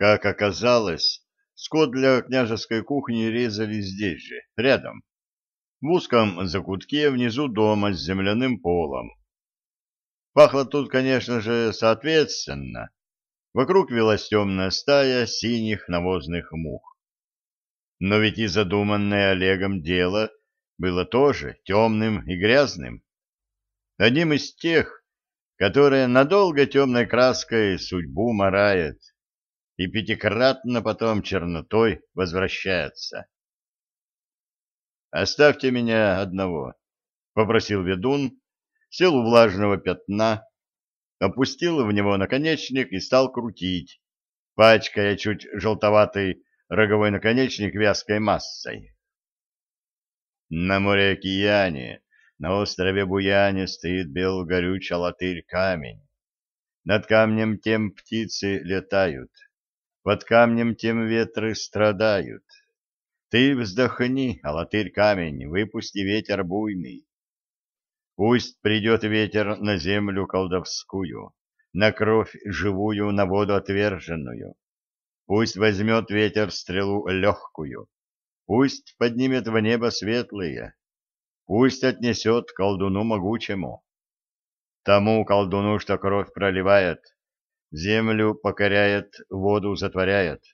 Как оказалось, скот для княжеской кухни резали здесь же, рядом, в узком закутке внизу дома с земляным полом. Пахло тут, конечно же, соответственно. Вокруг велась темная стая синих навозных мух. Но ведь и задуманное Олегом дело было тоже темным и грязным. Одним из тех, которые надолго темной краской судьбу марает и пятикратно потом чернотой возвращается. «Оставьте меня одного», — попросил ведун, сел у влажного пятна, опустил в него наконечник и стал крутить, пачкая чуть желтоватый роговой наконечник вязкой массой. На море океане, на острове Буяне стоит бел горючий латырь камень. Над камнем тем птицы летают, под камнем тем ветры страдают. Ты вздохни, алатырь камень, выпусти ветер буйный. Пусть придет ветер на землю колдовскую, на кровь живую, на воду отверженную. Пусть возьмет ветер стрелу легкую, пусть поднимет в небо светлые, пусть отнесет колдуну могучему. Тому колдуну, что кровь проливает, землю покоряет, воду затворяет.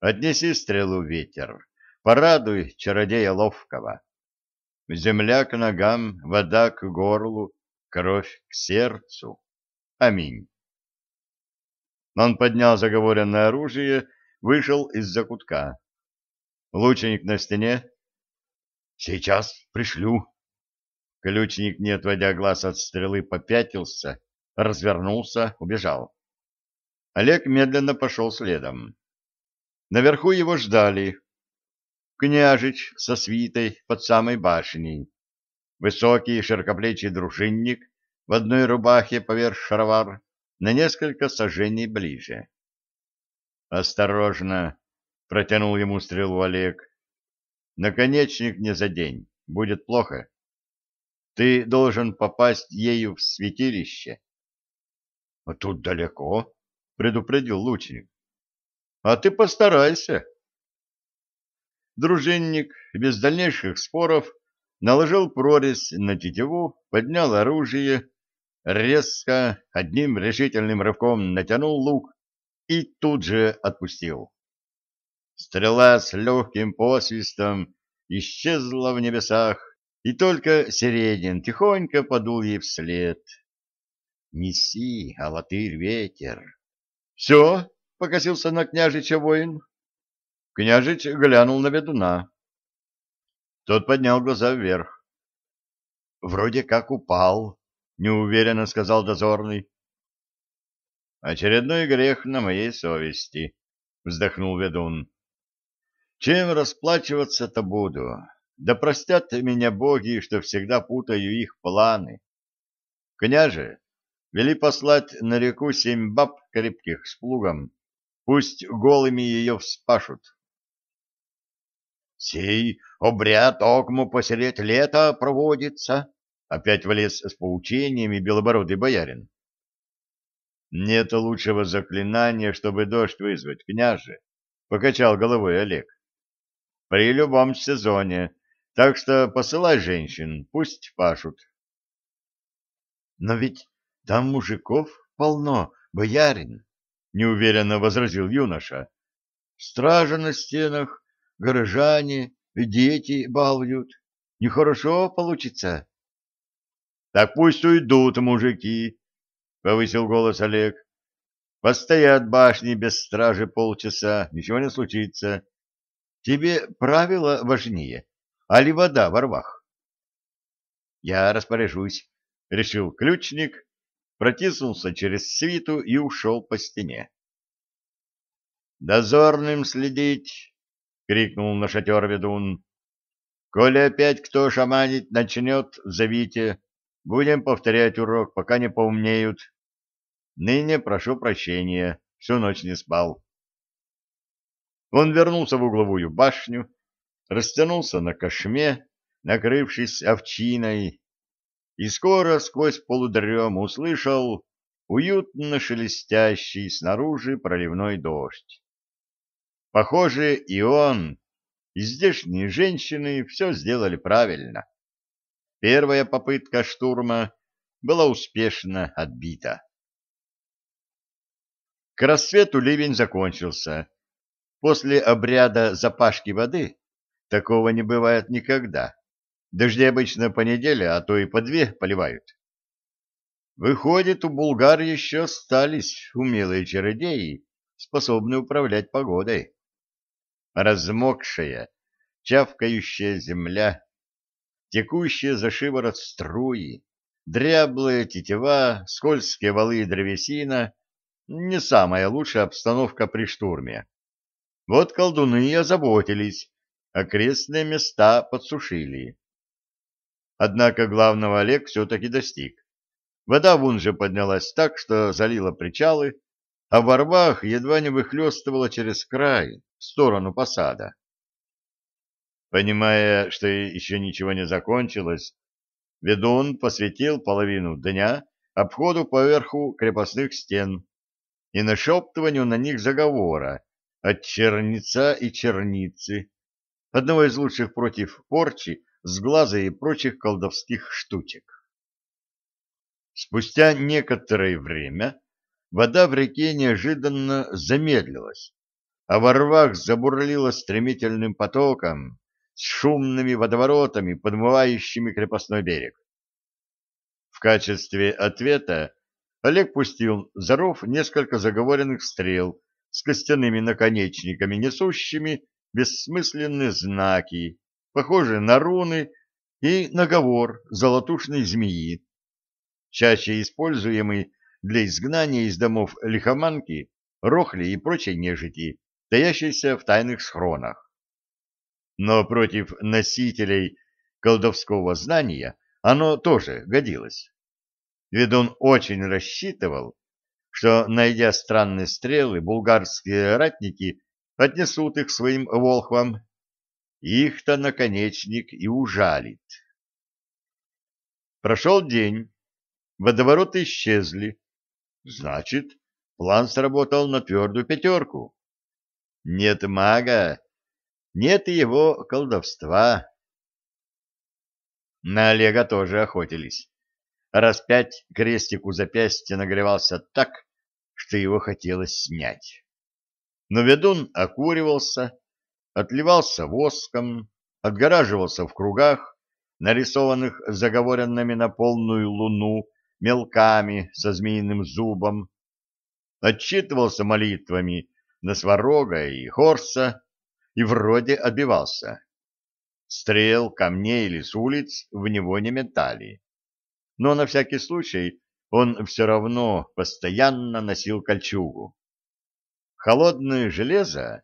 Отнеси стрелу ветер, порадуй чародея ловкого. Земля к ногам, вода к горлу, кровь к сердцу. Аминь. Он поднял заговоренное оружие, вышел из-за кутка. Лучник на стене. Сейчас пришлю. Ключник, не отводя глаз от стрелы, попятился, развернулся, убежал. Олег медленно пошел следом. Наверху его ждали. Княжич со свитой под самой башней. Высокий широкоплечий дружинник в одной рубахе поверх шаровар на несколько сажений ближе. «Осторожно!» — протянул ему стрелу Олег. «Наконечник не задень, будет плохо. Ты должен попасть ею в святилище». «А тут далеко», — предупредил лучник. А ты постарайся. Дружинник без дальнейших споров наложил прорезь на тетиву, поднял оружие, резко, одним решительным рывком натянул лук и тут же отпустил. Стрела с легким посвистом исчезла в небесах, и только Середин тихонько подул ей вслед. «Неси, алатырь, ветер!» «Все!» — покосился на княжича воин. Княжич глянул на ведуна. Тот поднял глаза вверх. — Вроде как упал, — неуверенно сказал дозорный. — Очередной грех на моей совести, — вздохнул ведун. — Чем расплачиваться-то буду? Да простят меня боги, что всегда путаю их планы. Княже, вели послать на реку семь баб крепких с плугом, Пусть голыми ее вспашут. «Сей обряд окму посереть лета проводится», — опять влез с поучениями белобородый боярин. «Нет лучшего заклинания, чтобы дождь вызвать, княже», — покачал головой Олег. «При любом сезоне, так что посылай женщин, пусть пашут». «Но ведь там мужиков полно, боярин», неуверенно возразил юноша. Стража на стенах, горожане, дети балуют. Нехорошо получится. Так пусть уйдут мужики, повысил голос Олег. Постоят башни без стражи полчаса, ничего не случится. Тебе правила важнее, а ли вода во рвах? Я распоряжусь, решил ключник протиснулся через свиту и ушел по стене. «Дозорным следить!» — крикнул на шатер ведун. «Коли опять кто шаманить начнет, зовите. Будем повторять урок, пока не поумнеют. Ныне прошу прощения, всю ночь не спал». Он вернулся в угловую башню, растянулся на кошме, накрывшись овчиной, и скоро сквозь полудрем услышал уютно шелестящий снаружи проливной дождь. Похоже, и он, и здешние женщины все сделали правильно. Первая попытка штурма была успешно отбита. К рассвету ливень закончился. После обряда запашки воды такого не бывает никогда. Дожди обычно по неделе, а то и по две поливают. Выходит, у булгар еще остались умелые чародеи, способные управлять погодой. Размокшая, чавкающая земля, текущие за шиворот струи, дряблая тетива, скользкие валы и древесина — не самая лучшая обстановка при штурме. Вот колдуны и озаботились, окрестные места подсушили. Однако главного Олег все-таки достиг. Вода в Унже поднялась так, что залила причалы, а в рвах едва не выхлестывала через край, в сторону посада. Понимая, что еще ничего не закончилось, ведун посвятил половину дня обходу поверху крепостных стен и нашептыванию на них заговора от черница и черницы, одного из лучших против порчи, сглаза и прочих колдовских штучек. Спустя некоторое время вода в реке неожиданно замедлилась, а во рвах забурлила стремительным потоком с шумными водоворотами, подмывающими крепостной берег. В качестве ответа Олег пустил за ров несколько заговоренных стрел с костяными наконечниками, несущими бессмысленные знаки, похожие на руны и наговор золотушной змеи, чаще используемый для изгнания из домов лихоманки, рохли и прочей нежити, таящейся в тайных схронах. Но против носителей колдовского знания оно тоже годилось. Ведь он очень рассчитывал, что, найдя странные стрелы, булгарские ратники отнесут их своим волхвам. Их-то наконечник и ужалит. Прошел день. Водовороты исчезли. Значит, план сработал на твердую пятерку. Нет мага, нет его колдовства. На Олега тоже охотились. Раз пять крестик у запястья нагревался так, что его хотелось снять. Но ведун окуривался, отливался воском, отгораживался в кругах, нарисованных заговоренными на полную луну мелками со змеиным зубом, отчитывался молитвами на сварога и хорса и вроде отбивался. Стрел, камней или с улиц в него не метали. Но на всякий случай он все равно постоянно носил кольчугу. Холодное железо,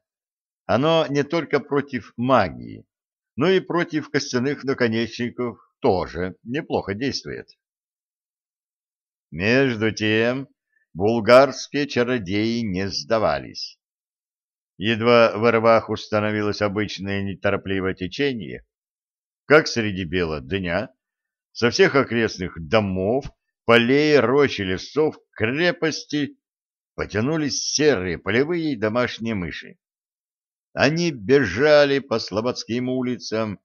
оно не только против магии, но и против костяных наконечников тоже неплохо действует. Между тем булгарские чародеи не сдавались. Едва в рвах установилось обычное неторопливое течение, как среди бела дня со всех окрестных домов, полей, рощ и лесов, крепости потянулись серые полевые и домашние мыши. Они бежали по слободским улицам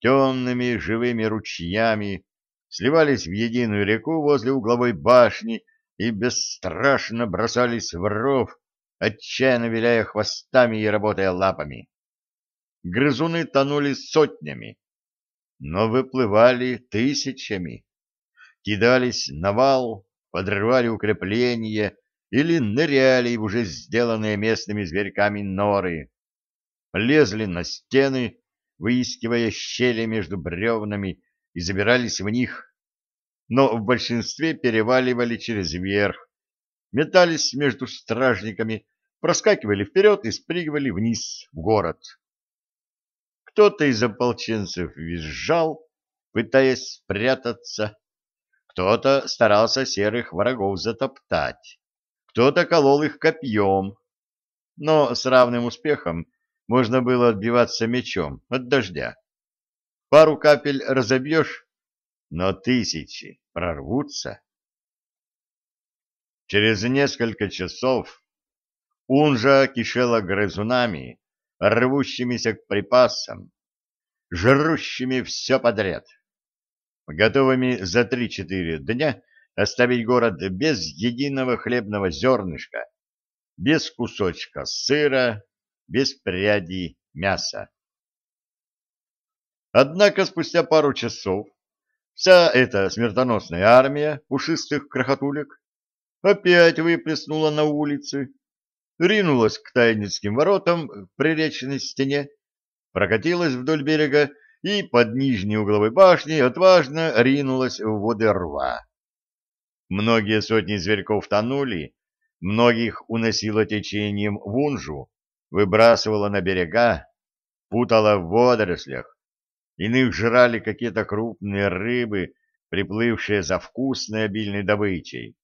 темными живыми ручьями, сливались в единую реку возле угловой башни и бесстрашно бросались в ров, отчаянно виляя хвостами и работая лапами. Грызуны тонули сотнями, но выплывали тысячами, кидались на вал, подрывали укрепления или ныряли в уже сделанные местными зверьками норы, лезли на стены, выискивая щели между бревнами и забирались в них, но в большинстве переваливали через верх, метались между стражниками, проскакивали вперед и спрыгивали вниз в город. Кто-то из ополченцев визжал, пытаясь спрятаться, кто-то старался серых врагов затоптать, кто-то колол их копьем, но с равным успехом можно было отбиваться мечом от дождя. Пару капель разобьешь, но тысячи прорвутся. Через несколько часов Унжа кишела грызунами, рвущимися к припасам, жрущими все подряд, готовыми за три-четыре дня оставить город без единого хлебного зернышка, без кусочка сыра, без пряди мяса. Однако спустя пару часов вся эта смертоносная армия пушистых крохотулек опять выплеснула на улицы, ринулась к Тайницким воротам в приречной стене, прокатилась вдоль берега и под нижней угловой башней отважно ринулась в воды рва. Многие сотни зверьков тонули, многих уносило течением в Унжу, выбрасывало на берега, путало в водорослях, иных жрали какие-то крупные рыбы, приплывшие за вкусной обильной добычей.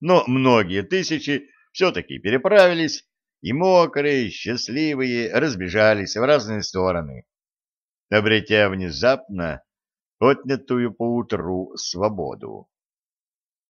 Но многие тысячи все-таки переправились, и мокрые, счастливые разбежались в разные стороны, обретя внезапно отнятую поутру свободу.